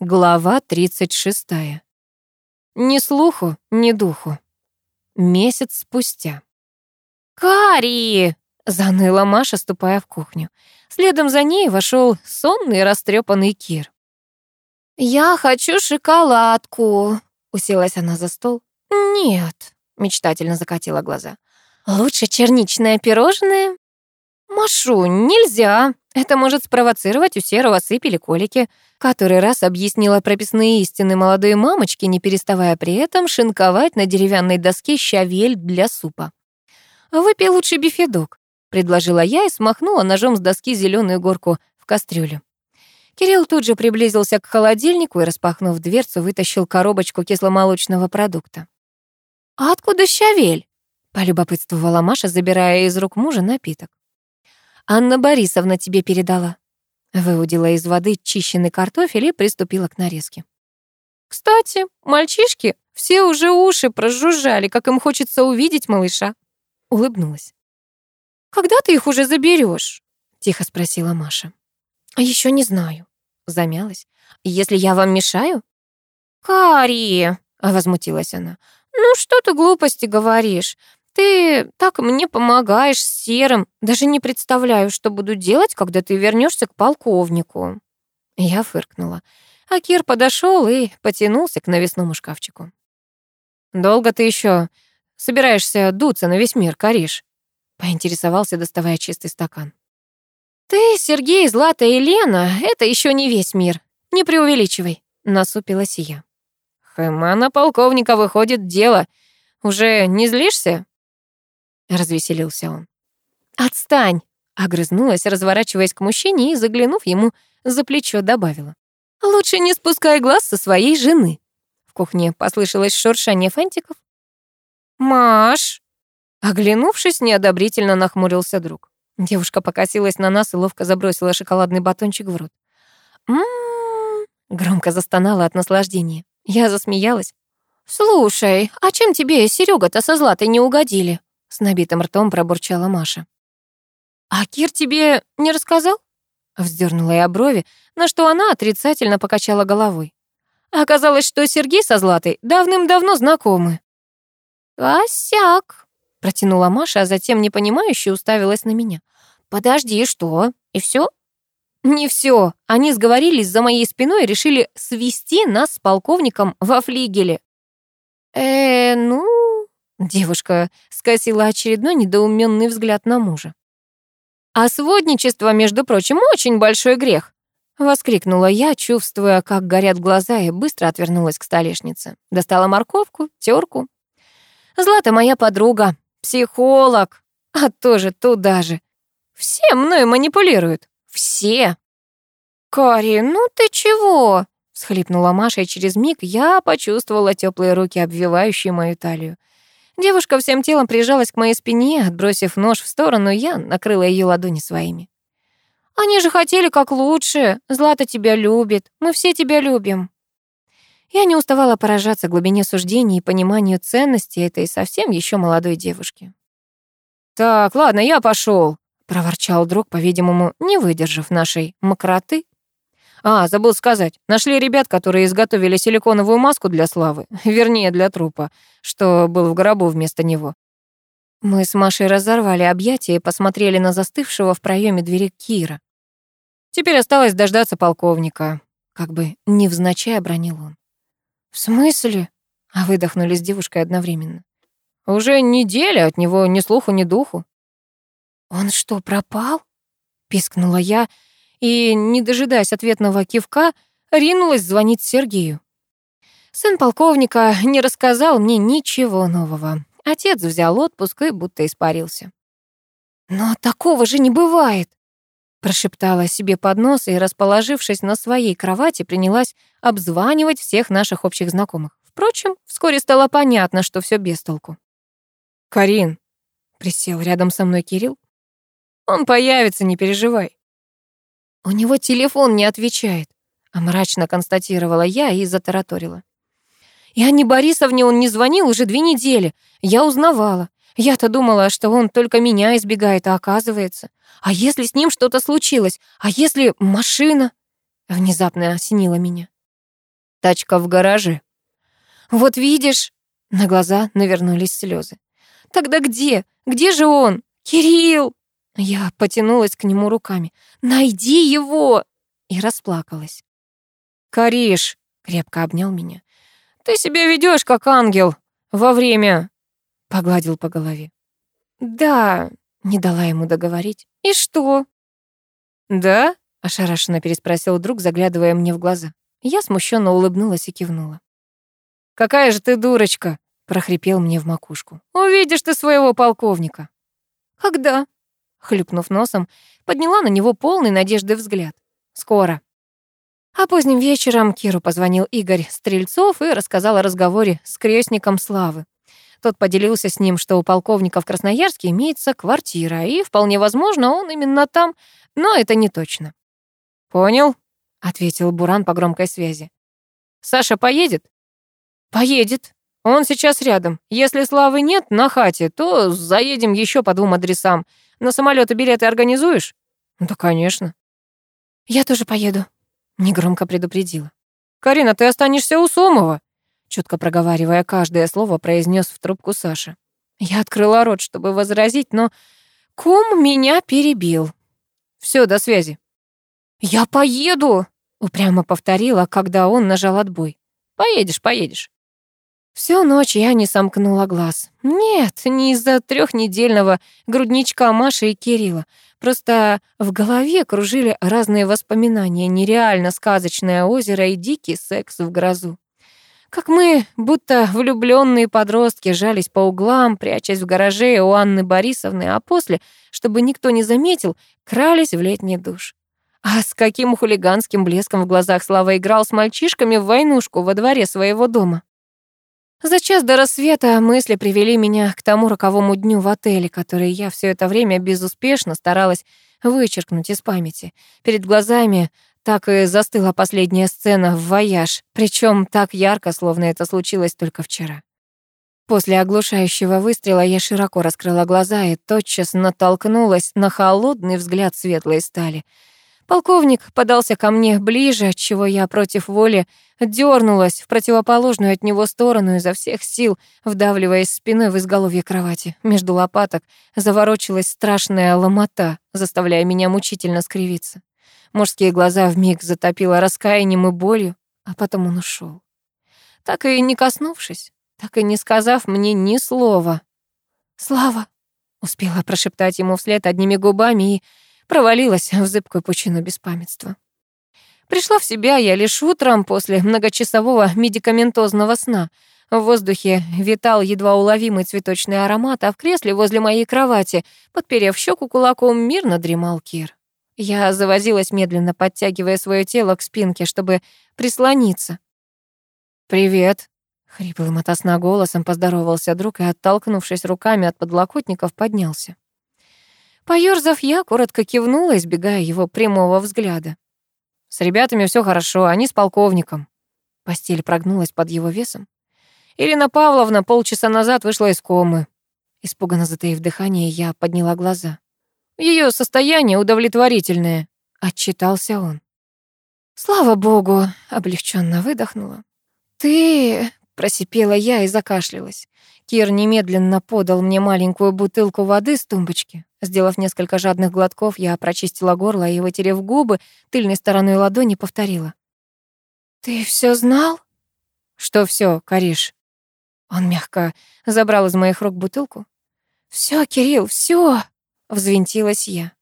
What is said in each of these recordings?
Глава 36. Ни слуху, ни духу. Месяц спустя. «Кари!» — заныла Маша, ступая в кухню. Следом за ней вошел сонный растрепанный Кир. «Я хочу шоколадку», — уселась она за стол. «Нет», — мечтательно закатила глаза. «Лучше черничное пирожное?» «Машу, нельзя. Это может спровоцировать у Серого сыпь или колики», который раз объяснила прописные истины молодой мамочке, не переставая при этом шинковать на деревянной доске щавель для супа. «Выпей лучше бифидок», — предложила я и смахнула ножом с доски зеленую горку в кастрюлю. Кирилл тут же приблизился к холодильнику и, распахнув дверцу, вытащил коробочку кисломолочного продукта. «А откуда щавель?» — полюбопытствовала Маша, забирая из рук мужа напиток. Анна Борисовна тебе передала». Выудила из воды чищенный картофель и приступила к нарезке. «Кстати, мальчишки все уже уши прожужжали, как им хочется увидеть малыша». Улыбнулась. «Когда ты их уже заберешь? тихо спросила Маша. «А еще не знаю», — замялась. «Если я вам мешаю?» «Кари!» — возмутилась она. «Ну что ты глупости говоришь? Ты так мне помогаешь с серым. Даже не представляю, что буду делать, когда ты вернешься к полковнику. Я фыркнула. А Кир подошел и потянулся к навесному шкафчику. «Долго ты еще собираешься дуться на весь мир, Кариш?» Поинтересовался, доставая чистый стакан. «Ты, Сергей, Злата и Лена — это еще не весь мир. Не преувеличивай», — насупилась я. «Хэма на полковника выходит дело. Уже не злишься?» — развеселился он. «Отстань!» — огрызнулась, разворачиваясь к мужчине и, заглянув ему за плечо, добавила. «Лучше не спускай глаз со своей жены». В кухне послышалось шуршание фантиков. «Маш!» Оглянувшись, неодобрительно нахмурился друг. Девушка покосилась на нас и ловко забросила шоколадный батончик в рот. «М-м-м!» громко застонала от наслаждения. Я засмеялась. «Слушай, а чем тебе Серега-то со Златой не угодили?» С набитым ртом пробурчала Маша. «А Кир тебе не рассказал?» Вздернула я брови, на что она отрицательно покачала головой. Оказалось, что Сергей со Златой давным-давно знакомы. «Косяк», — протянула Маша, а затем непонимающе уставилась на меня. «Подожди, что? И все? «Не все. Они сговорились за моей спиной и решили свести нас с полковником во флигеле». «Э, ну, Девушка скосила очередной недоуменный взгляд на мужа. «А сводничество, между прочим, очень большой грех!» Воскликнула я, чувствуя, как горят глаза, и быстро отвернулась к столешнице. Достала морковку, терку. Злата моя подруга, психолог, а тоже туда же. Все мною манипулируют. Все. «Кари, ну ты чего?» — всхлипнула Маша, и через миг я почувствовала теплые руки, обвивающие мою талию. Девушка всем телом прижалась к моей спине, отбросив нож в сторону, я накрыла ее ладони своими. «Они же хотели как лучше. Злата тебя любит. Мы все тебя любим». Я не уставала поражаться глубине суждений и пониманию ценности этой совсем еще молодой девушки. «Так, ладно, я пошел, проворчал друг, по-видимому, не выдержав нашей мокроты а, забыл сказать. Нашли ребят, которые изготовили силиконовую маску для Славы. Вернее, для трупа, что был в гробу вместо него. Мы с Машей разорвали объятия и посмотрели на застывшего в проеме двери Кира. Теперь осталось дождаться полковника. Как бы невзначай обронил он. «В смысле?» А выдохнули с девушкой одновременно. «Уже неделя, от него ни слуху, ни духу». «Он что, пропал?» Пискнула я, и, не дожидаясь ответного кивка, ринулась звонить Сергею. Сын полковника не рассказал мне ничего нового. Отец взял отпуск и будто испарился. «Но такого же не бывает!» Прошептала себе под нос и, расположившись на своей кровати, принялась обзванивать всех наших общих знакомых. Впрочем, вскоре стало понятно, что все без толку. «Карин», — присел рядом со мной Кирилл, — «он появится, не переживай». «У него телефон не отвечает», — а мрачно констатировала я и затараторила. «И Анне Борисовне он не звонил уже две недели. Я узнавала. Я-то думала, что он только меня избегает, а оказывается. А если с ним что-то случилось? А если машина?» Внезапно осенило меня. Тачка в гараже. Вот видишь, на глаза навернулись слезы. Тогда где? Где же он? Кирилл! Я потянулась к нему руками. Найди его! И расплакалась. Кариш крепко обнял меня. Ты себя ведешь как ангел во время... Погладил по голове. Да, не дала ему договорить. И что? Да? Ошарашенно переспросил друг, заглядывая мне в глаза. Я смущенно улыбнулась и кивнула. «Какая же ты дурочка!» — прохрипел мне в макушку. «Увидишь ты своего полковника!» «Когда?» — хлюпнув носом, подняла на него полный надежды взгляд. «Скоро». А поздним вечером Киру позвонил Игорь Стрельцов и рассказал о разговоре с крестником Славы. Тот поделился с ним, что у полковника в Красноярске имеется квартира, и вполне возможно, он именно там, но это не точно. «Понял», — ответил Буран по громкой связи. «Саша поедет?» «Поедет. Он сейчас рядом. Если Славы нет на хате, то заедем еще по двум адресам. На самолет и билеты организуешь?» «Да, конечно». «Я тоже поеду», — негромко предупредила. «Карина, ты останешься у Сомова», — четко проговаривая каждое слово, произнес в трубку Саша. Я открыла рот, чтобы возразить, но кум меня перебил. Все, до связи. «Я поеду!» — упрямо повторила, когда он нажал отбой. «Поедешь, поедешь». Всю ночь я не сомкнула глаз. Нет, не из-за трехнедельного грудничка Маши и Кирилла. Просто в голове кружили разные воспоминания, нереально сказочное озеро и дикий секс в грозу. Как мы, будто влюбленные подростки, жались по углам, прячась в гараже у Анны Борисовны, а после, чтобы никто не заметил, крались в летний душ. А с каким хулиганским блеском в глазах Слава играл с мальчишками в войнушку во дворе своего дома. За час до рассвета мысли привели меня к тому роковому дню в отеле, который я все это время безуспешно старалась вычеркнуть из памяти. Перед глазами так и застыла последняя сцена в «Вояж», причем так ярко, словно это случилось только вчера. После оглушающего выстрела я широко раскрыла глаза и тотчас натолкнулась на холодный взгляд светлой стали — Полковник подался ко мне ближе, отчего я против воли дернулась в противоположную от него сторону изо всех сил, вдавливаясь спиной в изголовье кровати. Между лопаток заворочилась страшная ломота, заставляя меня мучительно скривиться. Мужские глаза вмиг затопило раскаянием и болью, а потом он ушел. Так и не коснувшись, так и не сказав мне ни слова. «Слава!» — успела прошептать ему вслед одними губами и провалилась в зыбкую пучину беспамятства. Пришла в себя я лишь утром после многочасового медикаментозного сна. В воздухе витал едва уловимый цветочный аромат, а в кресле возле моей кровати, подперев щеку кулаком, мирно дремал Кир. Я завозилась медленно, подтягивая свое тело к спинке, чтобы прислониться. «Привет», — хриплым ото сна голосом поздоровался друг и, оттолкнувшись руками от подлокотников, поднялся. Поёрзав, я коротко кивнула, избегая его прямого взгляда. С ребятами все хорошо, они с полковником. Постель прогнулась под его весом. Ирина Павловна полчаса назад вышла из комы. Испуганно затаив дыхание, я подняла глаза. Ее состояние удовлетворительное, отчитался он. Слава богу, облегченно выдохнула. Ты, просипела я и закашлялась. Кир немедленно подал мне маленькую бутылку воды с тумбочки. Сделав несколько жадных глотков, я прочистила горло и, вытерев губы, тыльной стороной ладони повторила. «Ты все знал?» «Что все, Кариш?» Он мягко забрал из моих рук бутылку. Все, Кирилл, все, взвинтилась я.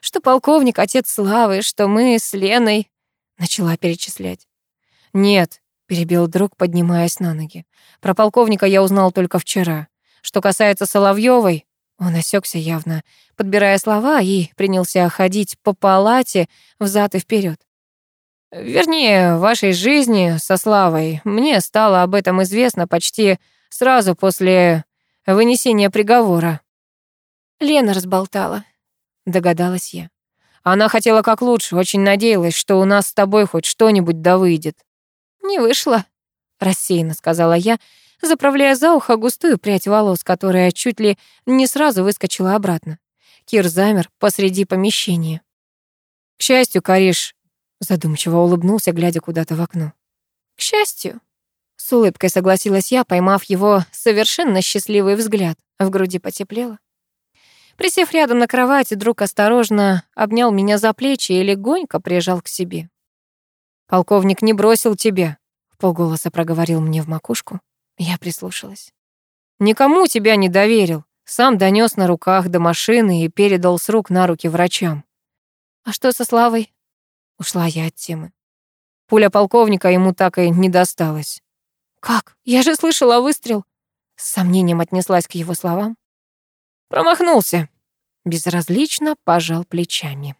«Что полковник — отец Славы, что мы с Леной...» Начала перечислять. «Нет», — перебил друг, поднимаясь на ноги. «Про полковника я узнал только вчера. Что касается Соловьёвой, он осекся явно, подбирая слова, и принялся ходить по палате взад и вперед. Вернее, в вашей жизни со Славой мне стало об этом известно почти сразу после вынесения приговора. Лена разболтала, догадалась я. Она хотела как лучше, очень надеялась, что у нас с тобой хоть что-нибудь да выйдет. Не вышло, рассеянно сказала я, заправляя за ухо густую прядь волос, которая чуть ли не сразу выскочила обратно. Кир замер посреди помещения. К счастью, Кариш задумчиво улыбнулся, глядя куда-то в окно. К счастью. С улыбкой согласилась я, поймав его совершенно счастливый взгляд. В груди потеплело. Присев рядом на кровати, друг осторожно обнял меня за плечи и легонько прижал к себе. «Полковник не бросил тебя», — полголоса проговорил мне в макушку. Я прислушалась. «Никому тебя не доверил. Сам донес на руках до машины и передал с рук на руки врачам». «А что со Славой?» Ушла я от темы. Пуля полковника ему так и не досталась. «Как? Я же слышала выстрел!» С сомнением отнеслась к его словам. Промахнулся. Безразлично пожал плечами.